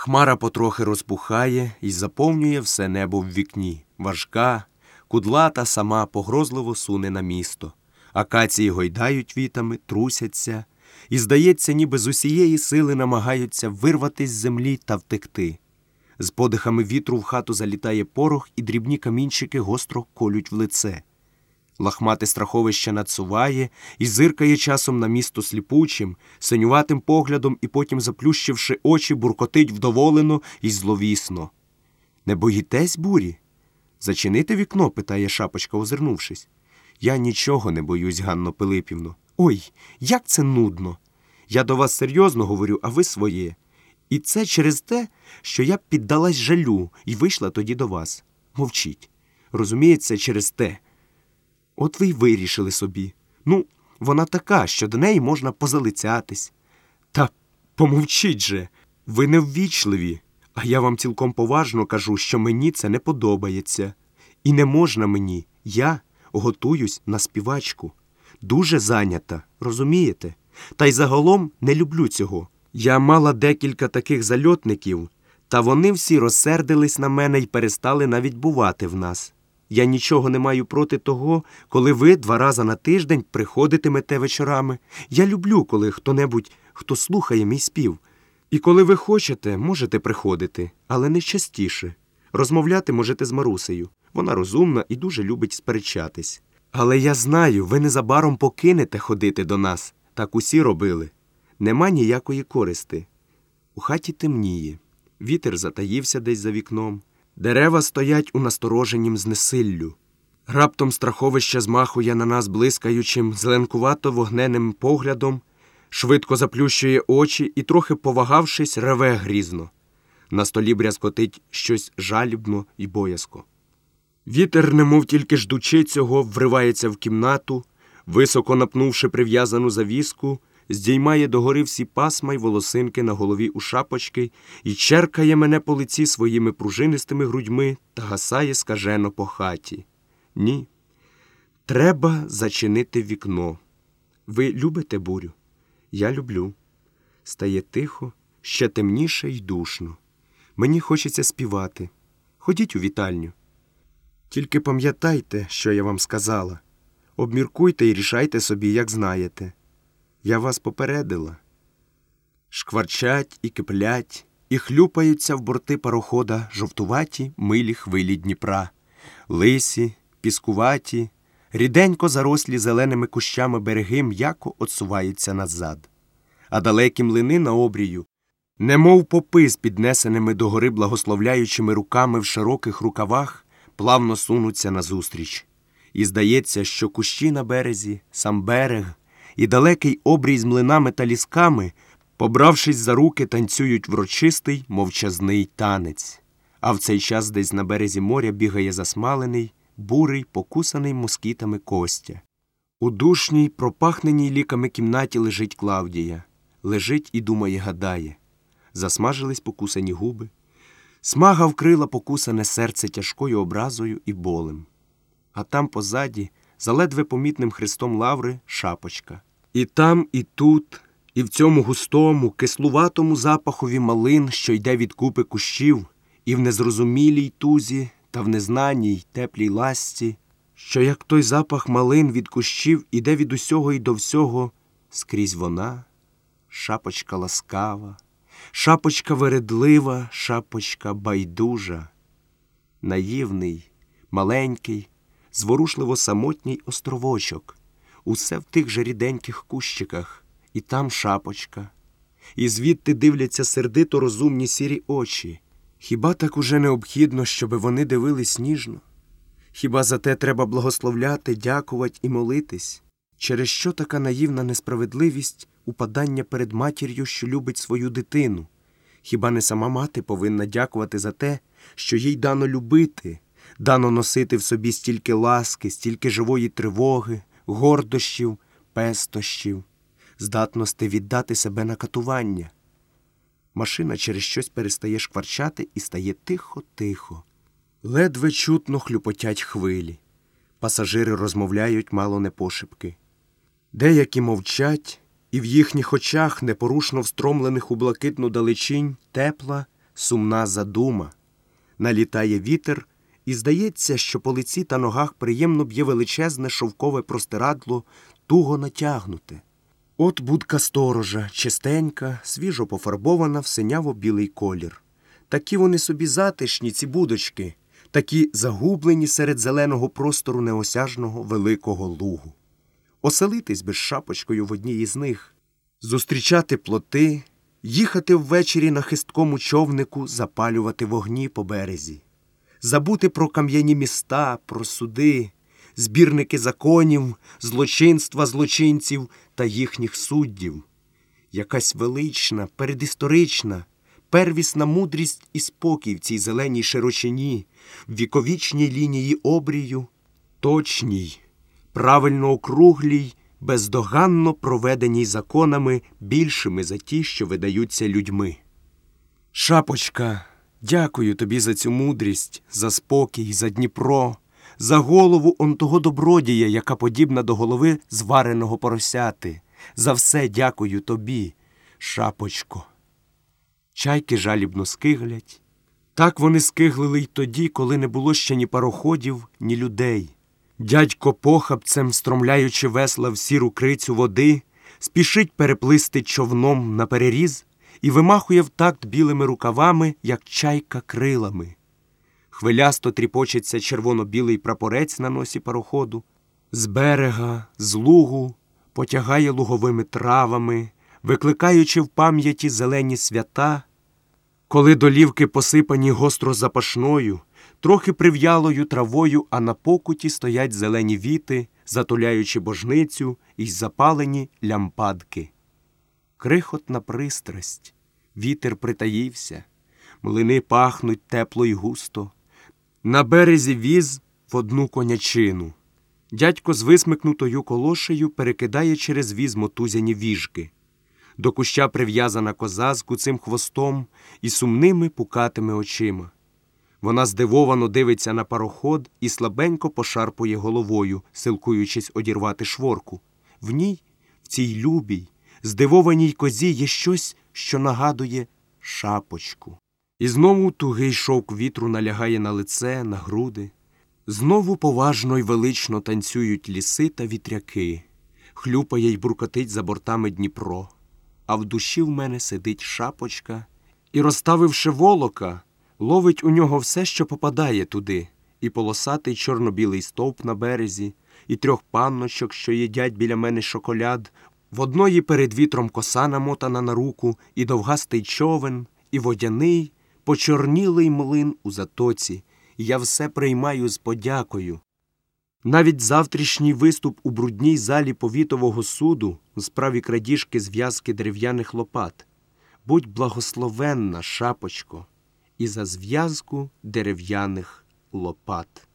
Хмара потрохи розпухає і заповнює все небо в вікні. Важка, кудлата сама погрозливо суне на місто. Акації гойдають вітами, трусяться, і, здається, ніби з усієї сили намагаються вирватись з землі та втекти. З подихами вітру в хату залітає порох, і дрібні камінчики гостро колють в лице. Лахмате страховище надсуває і зиркає часом на місто сліпучим, синюватим поглядом і потім, заплющивши очі, буркотить вдоволено і зловісно. Не боїтесь бурі? Зачинити вікно? питає шапочка, озирнувшись. Я нічого не боюсь, Ганно Пилипівно. Ой, як це нудно. Я до вас серйозно говорю, а ви своє. І це через те, що я піддалась жалю і вийшла тоді до вас. Мовчіть. Розуміється, через те. От ви й вирішили собі. Ну, вона така, що до неї можна позалицятись. Та помовчіть же, ви неввічливі, а я вам цілком поважно кажу, що мені це не подобається. І не можна мені. Я готуюсь на співачку. Дуже зайнята, розумієте? Та й загалом не люблю цього. Я мала декілька таких зальотників, та вони всі розсердились на мене і перестали навіть бувати в нас. Я нічого не маю проти того, коли ви два рази на тиждень приходитимете вечорами. Я люблю, коли хто-небудь, хто слухає мій спів. І коли ви хочете, можете приходити, але не частіше. Розмовляти можете з Марусею. Вона розумна і дуже любить сперечатись. Але я знаю, ви незабаром покинете ходити до нас. Так усі робили. Нема ніякої користи. У хаті темніє. Вітер затаївся десь за вікном. Дерева стоять у настороженім знесиллю. Раптом страховище змахує на нас блискаючим, зеленкувато вогненим поглядом, швидко заплющує очі і, трохи повагавшись, реве грізно. На столі брязкотить щось жалібно і боязко. Вітер, немов тільки ждучи цього, вривається в кімнату, високо напнувши прив'язану завіску, здіймає догори всі пасма й волосинки на голові у шапочки і черкає мене по лиці своїми пружинистими грудьми та гасає скажено по хаті. Ні. Треба зачинити вікно. Ви любите бурю? Я люблю. Стає тихо, ще темніше й душно. Мені хочеться співати. Ходіть у вітальню. Тільки пам'ятайте, що я вам сказала. Обміркуйте і рішайте собі, як знаєте. Я вас попередила. Шкварчать і киплять, і хлюпаються в борти парохода жовтуваті милі хвилі Дніпра, лисі, піскуваті, ріденько зарослі зеленими кущами береги м'яко отсуваються назад, а далекі млини на обрію, немов попи з піднесеними догори благословляючими руками в широких рукавах, плавно сунуться назустріч. І здається, що кущі на березі, сам берег і далекий обрій з млинами та лісками, побравшись за руки, танцюють врочистий мовчазний танець. А в цей час десь на березі моря бігає засмалений, бурий, покусаний москітами Костя. У душній, пропахненій ліками кімнаті лежить Клавдія. Лежить і думає, гадає. Засмажились покусані губи. Смага вкрила покусане серце тяжкою образою і болем. А там позаді, за ледве помітним хрестом лаври, шапочка. І там, і тут, і в цьому густому, кислуватому запахові малин, що йде від купи кущів, і в незрозумілій тузі та в незнаній теплій ласті, що як той запах малин від кущів іде від усього і до всього, скрізь вона, шапочка ласкава, шапочка вередлива, шапочка байдужа, наївний, маленький, зворушливо самотній островочок усе в тих же ріденьких кущиках, і там шапочка, і звідти дивляться сердито розумні сірі очі. Хіба так уже необхідно, щоби вони дивились ніжно? Хіба за те треба благословляти, дякувати і молитись? Через що така наївна несправедливість упадання перед матір'ю, що любить свою дитину? Хіба не сама мати повинна дякувати за те, що їй дано любити, дано носити в собі стільки ласки, стільки живої тривоги, гордощів, пестощів, здатності віддати себе на катування. Машина через щось перестає шкварчати і стає тихо-тихо. Ледве чутно хлюпотять хвилі. Пасажири розмовляють мало не пошепки. Деякі мовчать, і в їхніх очах, непорушно встромлених у блакитну далечінь, тепла, сумна задума. Налітає вітер, і здається, що по лиці та ногах приємно б'є величезне шовкове простирадло, туго натягнуте. От будка сторожа, чистенька, свіжо пофарбована в синяво-білий колір. Такі вони собі затишні, ці будочки, такі загублені серед зеленого простору неосяжного великого лугу. Оселитись би з шапочкою в одній із них, зустрічати плоти, їхати ввечері на хисткому човнику, запалювати вогні по березі, забути про кам'яні міста, про суди, збірники законів, злочинства злочинців та їхніх суддів. Якась велична, передісторична, первісна мудрість і спокій в цій зеленій широчині, в віковічній лінії обрію, точній, правильно округлій, бездоганно проведеній законами більшими за ті, що видаються людьми. Шапочка, дякую тобі за цю мудрість, за спокій, за Дніпро, за голову он того добродія, яка подібна до голови звареного поросяти. За все дякую тобі, шапочко. Чайки жалібно скиглять. Так вони скиглили й тоді, коли не було ще ні пароходів, ні людей. Дядько похапцем, стромляючи весла в сіру крицю води, спішить переплисти човном на переріз і вимахує в такт білими рукавами, як чайка крилами. Хвилясто тріпочеться червоно-білий прапорець на носі пароходу. З берега, з лугу потягає луговими травами, викликаючи в пам'яті зелені свята, коли долівки посипані гостро запашною, трохи прив'ялою травою, а на покуті стоять зелені віти, затуляючи божницю і запалені лямпадки. Крихотна пристрасть, вітер притаївся, млини пахнуть тепло й густо. На березі віз в одну конячину. Дядько з висмикнутою колошею перекидає через віз мотузяні віжки. До куща прив'язана коза з куцим хвостом і сумними пукатими очима. Вона здивовано дивиться на пароход і слабенько пошарпує головою, силкуючись одірвати шворку. В ній, в цій любій, здивованій козі є щось, що нагадує шапочку. І знову тугий шовк вітру налягає на лице, на груди. Знову поважно й велично танцюють ліси та вітряки, хлюпає й буркотить за бортами Дніпро, а в душі в мене сидить шапочка і, розставивши волока, ловить у нього все, що попадає туди, і полосатий чорно-білий стовп на березі, і трьох панночок, що їдять біля мене шоколяд, в одної перед вітром коса намотана на руку, і довгастий човен, і водяний, почорнілий млин у затоці я все приймаю з подякою. Навіть завтрашній виступ у брудній залі повітового суду у справі крадіжки зв'язки дерев'яних лопат. Будь благословенна, шапочко, і за зв'язку дерев'яних лопат.